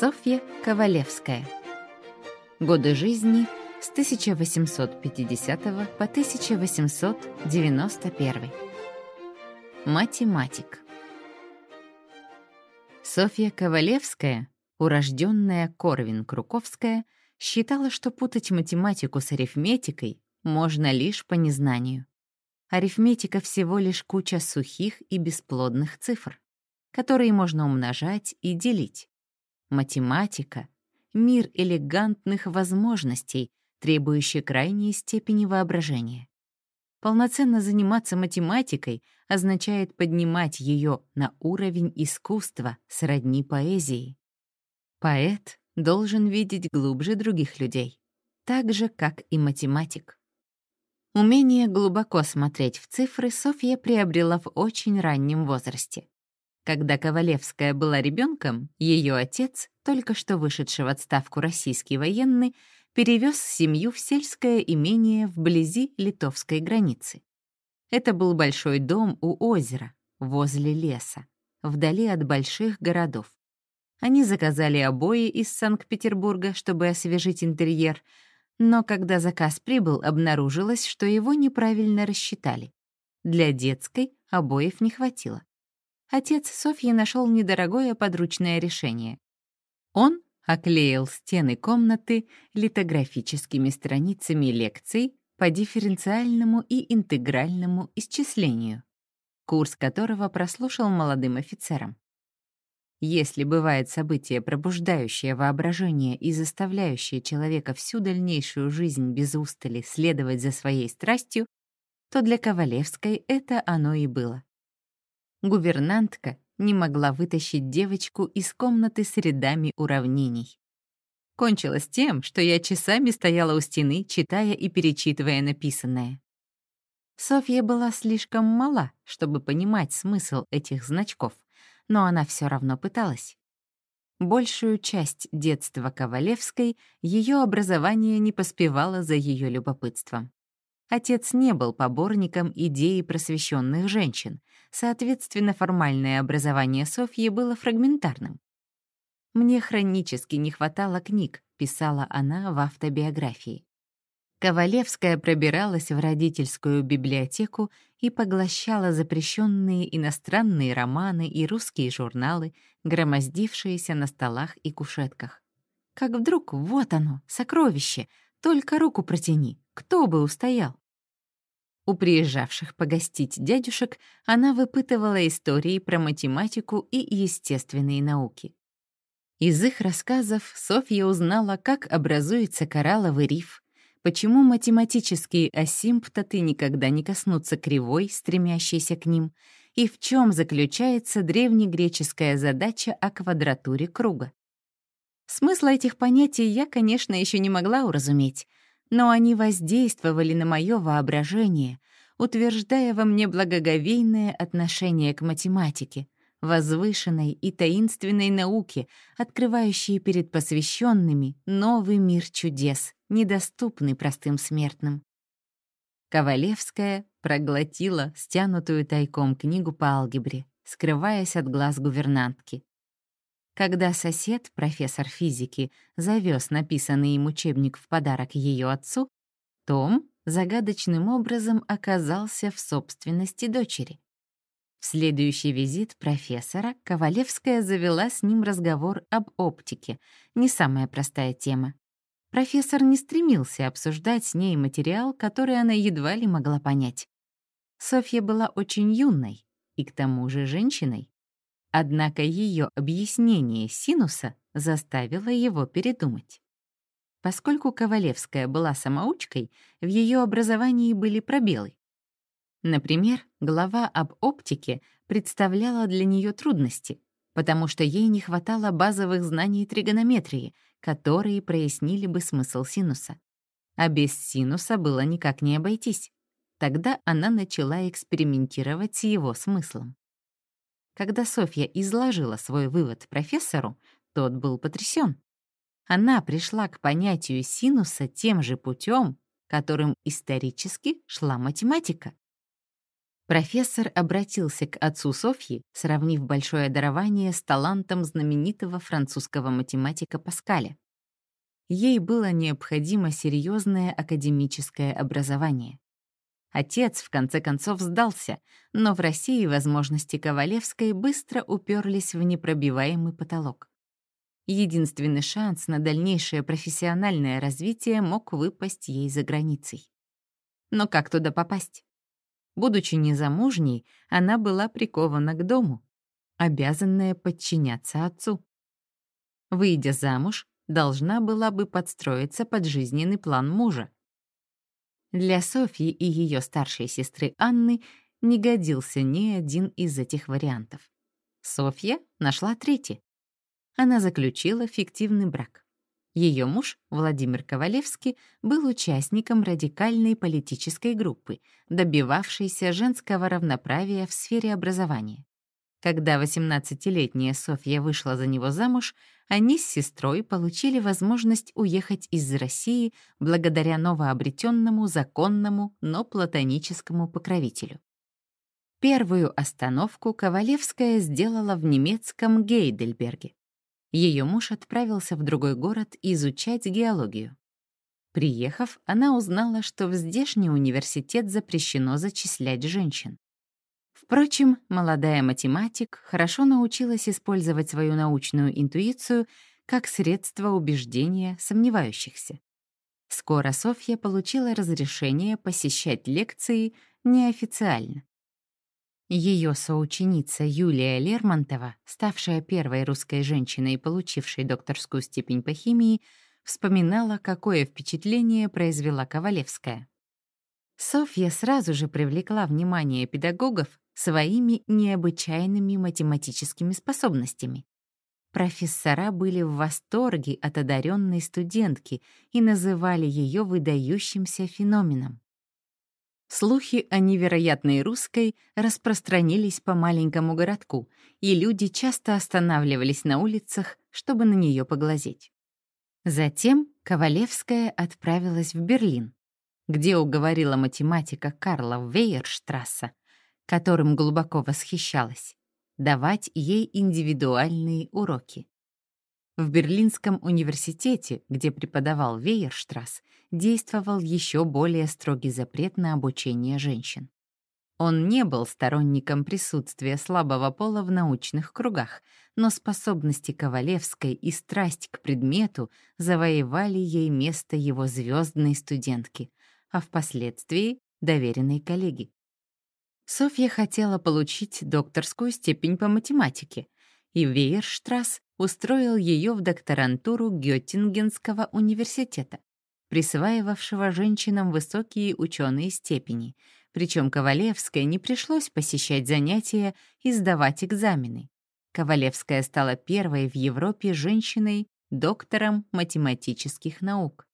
Софья Ковалевская. Годы жизни с 1850 по 1891. Математик. Софья Ковалевская, урожденная Корвин-Круковская, считала, что путать математику с арифметикой можно лишь по незнанию. Арифметика всего лишь куча сухих и бесплодных цифр, которые можно умножать и делить. Математика — мир элегантных возможностей, требующий крайней степени воображения. Полноценно заниматься математикой означает поднимать ее на уровень искусства сродни поэзии. Поэт должен видеть глубже других людей, так же, как и математик. Умение глубоко смотреть в цифры Софья приобрела в очень раннем возрасте. Когда Ковалевская была ребенком, ее отец, только что вышедший в отставку российский военный, перевез семью в сельское имение вблизи литовской границы. Это был большой дом у озера, возле леса, вдали от больших городов. Они заказали обои из Санкт-Петербурга, чтобы освежить интерьер, но когда заказ прибыл, обнаружилось, что его неправильно рассчитали. Для детской обоев не хватило отец Софьи нашел недорогое подручное решение. Он оклеил стены комнаты литографическими страницами лекций по дифференциальному и интегральному исчислению, курс которого прослушал молодым офицерам. Если бывает событие, пробуждающее воображение и заставляющее человека всю дальнейшую жизнь без устали следовать за своей страстью, то для Ковалевской это оно и было. Гувернантка не могла вытащить девочку из комнаты с рядами уравнений. Кончилось тем, что я часами стояла у стены, читая и перечитывая написанное. Софья была слишком мала, чтобы понимать смысл этих значков, но она все равно пыталась. Большую часть детства Ковалевской ее образование не поспевало за ее любопытством. Отец не был поборником идеи просвещенных женщин, соответственно, формальное образование Софьи было фрагментарным. «Мне хронически не хватало книг», — писала она в автобиографии. Ковалевская пробиралась в родительскую библиотеку и поглощала запрещенные иностранные романы и русские журналы, громоздившиеся на столах и кушетках. Как вдруг вот оно, сокровище, только руку протяни, кто бы устоял? У приезжавших погостить дядюшек она выпытывала истории про математику и естественные науки. Из их рассказов Софья узнала, как образуется коралловый риф, почему математические асимптоты никогда не коснутся кривой, стремящейся к ним, и в чем заключается древнегреческая задача о квадратуре круга. Смысла этих понятий я, конечно, еще не могла уразуметь, но они воздействовали на мое воображение, утверждая во мне благоговейное отношение к математике, возвышенной и таинственной науке, открывающей перед посвященными новый мир чудес, недоступный простым смертным. Ковалевская проглотила стянутую тайком книгу по алгебре, скрываясь от глаз гувернантки. Когда сосед, профессор физики, завез написанный им учебник в подарок ее отцу, том загадочным образом оказался в собственности дочери. В следующий визит профессора Ковалевская завела с ним разговор об оптике, не самая простая тема. Профессор не стремился обсуждать с ней материал, который она едва ли могла понять. Софья была очень юной и к тому же женщиной. Однако ее объяснение синуса заставило его передумать. Поскольку Ковалевская была самоучкой, в ее образовании были пробелы. Например, глава об оптике представляла для нее трудности, потому что ей не хватало базовых знаний тригонометрии, которые прояснили бы смысл синуса. А без синуса было никак не обойтись. Тогда она начала экспериментировать с его смыслом. Когда Софья изложила свой вывод профессору, тот был потрясен. Она пришла к понятию синуса тем же путем, которым исторически шла математика. Профессор обратился к отцу Софьи, сравнив большое дарование с талантом знаменитого французского математика Паскаля. Ей было необходимо серьезное академическое образование. Отец, в конце концов, сдался, но в России возможности Ковалевской быстро уперлись в непробиваемый потолок. Единственный шанс на дальнейшее профессиональное развитие мог выпасть ей за границей. Но как туда попасть? Будучи незамужней, она была прикована к дому, обязанная подчиняться отцу. Выйдя замуж, должна была бы подстроиться под жизненный план мужа. Для Софьи и ее старшей сестры Анны не годился ни один из этих вариантов. Софья нашла третий. Она заключила фиктивный брак. Ее муж, Владимир Ковалевский, был участником радикальной политической группы, добивавшейся женского равноправия в сфере образования. Когда 18-летняя Софья вышла за него замуж, они с сестрой получили возможность уехать из России благодаря новообретенному законному, но платоническому покровителю. Первую остановку Ковалевская сделала в немецком Гейдельберге. Ее муж отправился в другой город изучать геологию. Приехав, она узнала, что в здешний университет запрещено зачислять женщин. Впрочем, молодая математик хорошо научилась использовать свою научную интуицию как средство убеждения сомневающихся. Скоро Софья получила разрешение посещать лекции неофициально. Ее соученица Юлия Лермонтова, ставшая первой русской женщиной, получившей докторскую степень по химии, вспоминала, какое впечатление произвела Ковалевская. Софья сразу же привлекла внимание педагогов своими необычайными математическими способностями. Профессора были в восторге от одаренной студентки и называли ее выдающимся феноменом. Слухи о невероятной русской распространились по маленькому городку, и люди часто останавливались на улицах, чтобы на нее поглазеть. Затем Ковалевская отправилась в Берлин, где уговорила математика Карла Вейерштрасса, которым глубоко восхищалась, давать ей индивидуальные уроки. В Берлинском университете, где преподавал Вейерштрасс, действовал еще более строгий запрет на обучение женщин. Он не был сторонником присутствия слабого пола в научных кругах, но способности Ковалевской и страсть к предмету завоевали ей место его звездной студентки, а впоследствии — доверенной коллеги. Софья хотела получить докторскую степень по математике, и Вейерштрасс устроил ее в докторантуру Геттингенского университета, присваивавшего женщинам высокие ученые степени, причем Ковалевской не пришлось посещать занятия и сдавать экзамены. Ковалевская стала первой в Европе женщиной, доктором математических наук.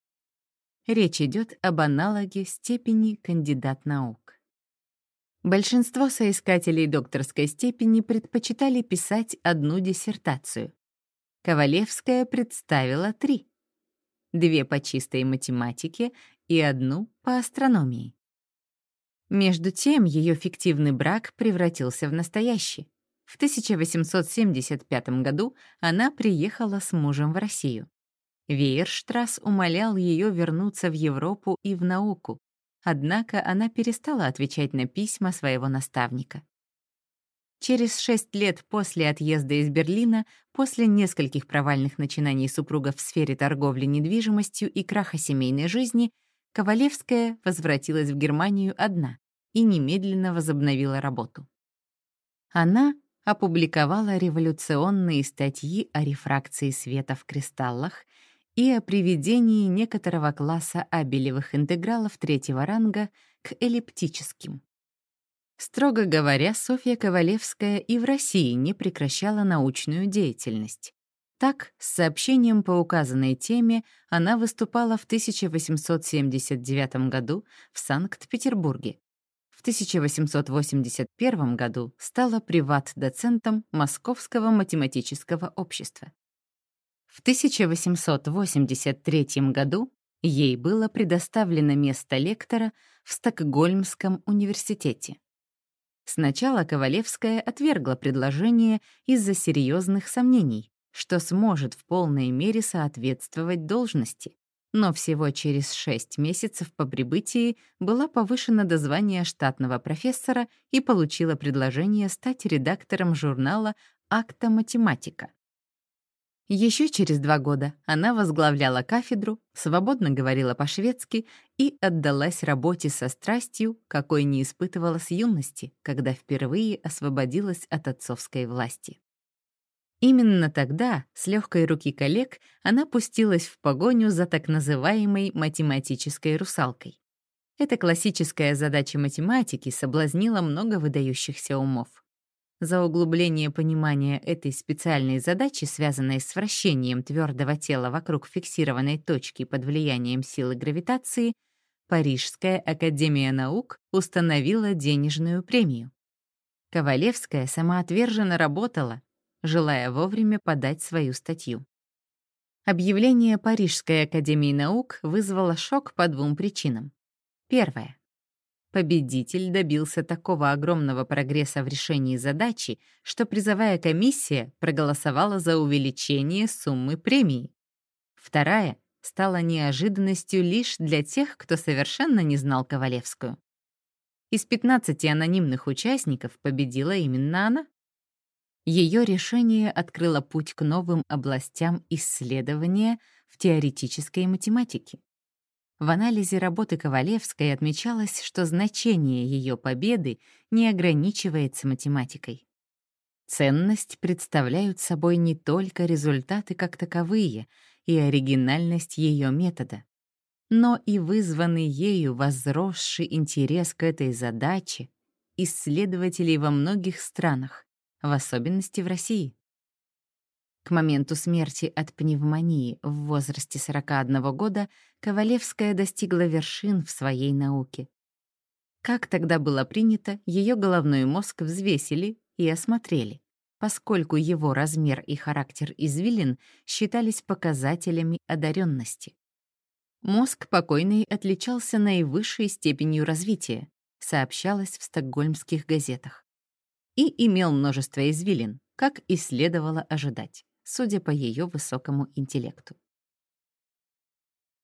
Речь идет об аналоге степени кандидат наук. Большинство соискателей докторской степени предпочитали писать одну диссертацию. Ковалевская представила три. Две по чистой математике и одну по астрономии. Между тем ее фиктивный брак превратился в настоящий. В 1875 году она приехала с мужем в Россию. Вейерштрасс умолял ее вернуться в Европу и в науку, Однако она перестала отвечать на письма своего наставника. Через шесть лет после отъезда из Берлина, после нескольких провальных начинаний супруга в сфере торговли недвижимостью и краха семейной жизни, Ковалевская возвратилась в Германию одна и немедленно возобновила работу. Она опубликовала революционные статьи о рефракции света в кристаллах и о приведении некоторого класса абелевых интегралов третьего ранга к эллиптическим. Строго говоря, Софья Ковалевская и в России не прекращала научную деятельность. Так, с сообщением по указанной теме она выступала в 1879 году в Санкт-Петербурге. В 1881 году стала приват-доцентом Московского математического общества. В 1883 году ей было предоставлено место лектора в Стокгольмском университете. Сначала Ковалевская отвергла предложение из-за серьезных сомнений, что сможет в полной мере соответствовать должности. Но всего через шесть месяцев по прибытии была повышена до звания штатного профессора и получила предложение стать редактором журнала «Акта математика». Еще через два года она возглавляла кафедру, свободно говорила по-шведски и отдалась работе со страстью, какой не испытывала с юности, когда впервые освободилась от отцовской власти. Именно тогда, с легкой руки коллег, она пустилась в погоню за так называемой математической русалкой. Эта классическая задача математики соблазнила много выдающихся умов. За углубление понимания этой специальной задачи, связанной с вращением твердого тела вокруг фиксированной точки под влиянием силы гравитации, Парижская академия наук установила денежную премию. Ковалевская самоотверженно работала, желая вовремя подать свою статью. Объявление Парижской академии наук вызвало шок по двум причинам. Первое. Победитель добился такого огромного прогресса в решении задачи, что призовая комиссия проголосовала за увеличение суммы премии. Вторая стала неожиданностью лишь для тех, кто совершенно не знал Ковалевскую. Из 15 анонимных участников победила именно она. Ее решение открыло путь к новым областям исследования в теоретической математике. В анализе работы Ковалевской отмечалось, что значение ее победы не ограничивается математикой. Ценность представляют собой не только результаты как таковые и оригинальность ее метода, но и вызванный ею возросший интерес к этой задаче исследователей во многих странах, в особенности в России. К моменту смерти от пневмонии в возрасте 41 года Ковалевская достигла вершин в своей науке. Как тогда было принято, ее головной мозг взвесили и осмотрели, поскольку его размер и характер извилин считались показателями одаренности. Мозг покойной отличался наивысшей степенью развития, сообщалось в стокгольмских газетах, и имел множество извилин, как и следовало ожидать судя по ее высокому интеллекту.